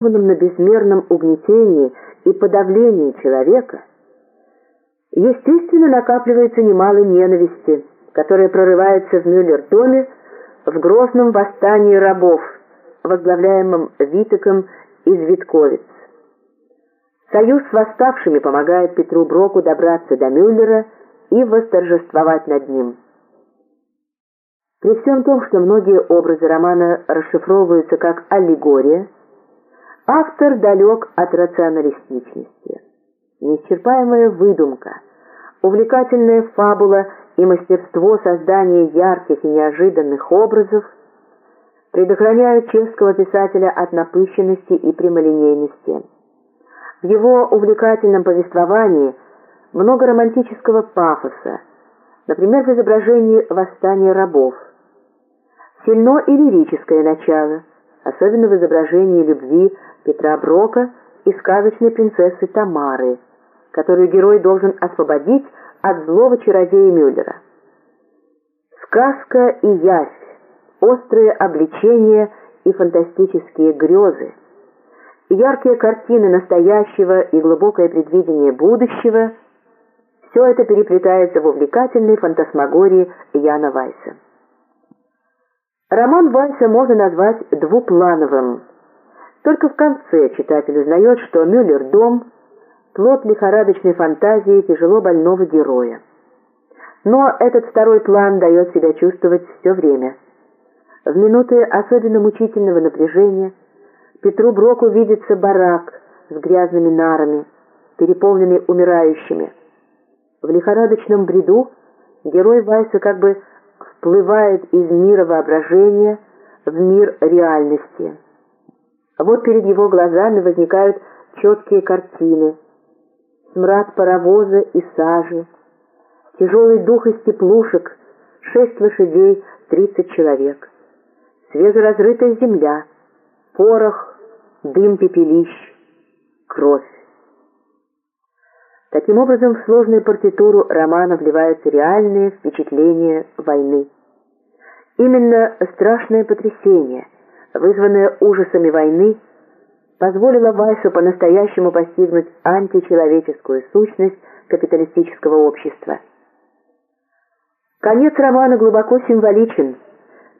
на безмерном угнетении и подавлении человека, естественно, накапливается немало ненависти, которая прорывается в Мюллер-доме в грозном восстании рабов, возглавляемом Витеком из Витковиц. Союз с восставшими помогает Петру Броку добраться до Мюллера и восторжествовать над ним. При всем том, что многие образы романа расшифровываются как аллегория, Автор далек от рационалистичности. Неисчерпаемая выдумка, увлекательная фабула и мастерство создания ярких и неожиданных образов предохраняют чешского писателя от напыщенности и прямолинейности. В его увлекательном повествовании много романтического пафоса, например, в изображении восстания рабов. Сильно и лирическое начало, особенно в изображении любви Петра Брока и сказочной принцессы Тамары, которую герой должен освободить от злого чародея Мюллера. Сказка и явь, острые обличения и фантастические грезы, яркие картины настоящего и глубокое предвидение будущего – все это переплетается в увлекательной фантасмагории Яна Вайса. Роман Вайса можно назвать двуплановым – только в конце читатель узнает, что Мюллер-дом – плод лихорадочной фантазии тяжело больного героя. Но этот второй план дает себя чувствовать все время. В минуты особенно мучительного напряжения Петру Броку видится барак с грязными нарами, переполненный умирающими. В лихорадочном бреду герой Вайса как бы вплывает из мира воображения в мир реальности. Вот перед его глазами возникают четкие картины. Смрад паровоза и сажи, тяжелый дух из теплушек, шесть лошадей, тридцать человек. Свежеразрытая земля, порох, дым пепелищ, кровь. Таким образом, в сложную партитуру романа вливаются реальные впечатления войны. Именно страшное потрясение – вызванная ужасами войны, позволила Вайсу по-настоящему постигнуть античеловеческую сущность капиталистического общества. Конец романа глубоко символичен.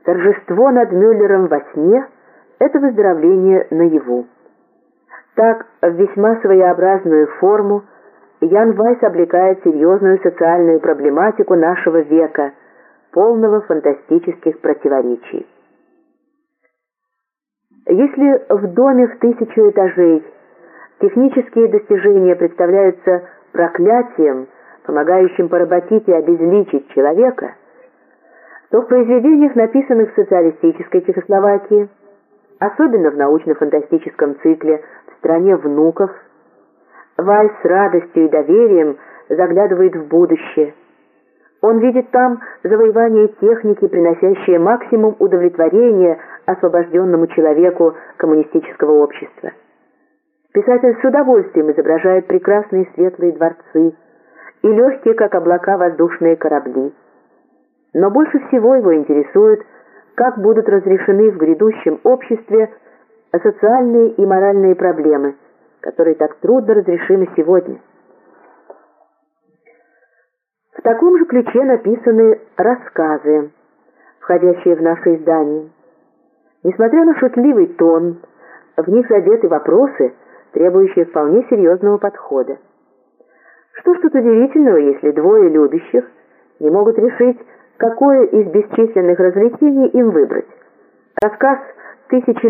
Торжество над Мюллером во сне – это выздоровление наяву. Так, в весьма своеобразную форму Ян Вайс облекает серьезную социальную проблематику нашего века, полного фантастических противоречий. Если в доме в тысячу этажей технические достижения представляются проклятием, помогающим поработить и обезличить человека, то в произведениях, написанных в социалистической Чехословакии, особенно в научно-фантастическом цикле «В стране внуков», Вайс с радостью и доверием заглядывает в будущее. Он видит там завоевание техники, приносящее максимум удовлетворения освобожденному человеку коммунистического общества. Писатель с удовольствием изображает прекрасные светлые дворцы и легкие, как облака, воздушные корабли. Но больше всего его интересует, как будут разрешены в грядущем обществе социальные и моральные проблемы, которые так трудно разрешимы сегодня. В таком же ключе написаны рассказы, входящие в наше издание. Несмотря на шутливый тон, в них задеты вопросы, требующие вполне серьезного подхода. Что ж тут удивительного, если двое любящих не могут решить, какое из бесчисленных развлечений им выбрать? Рассказ «Тысячи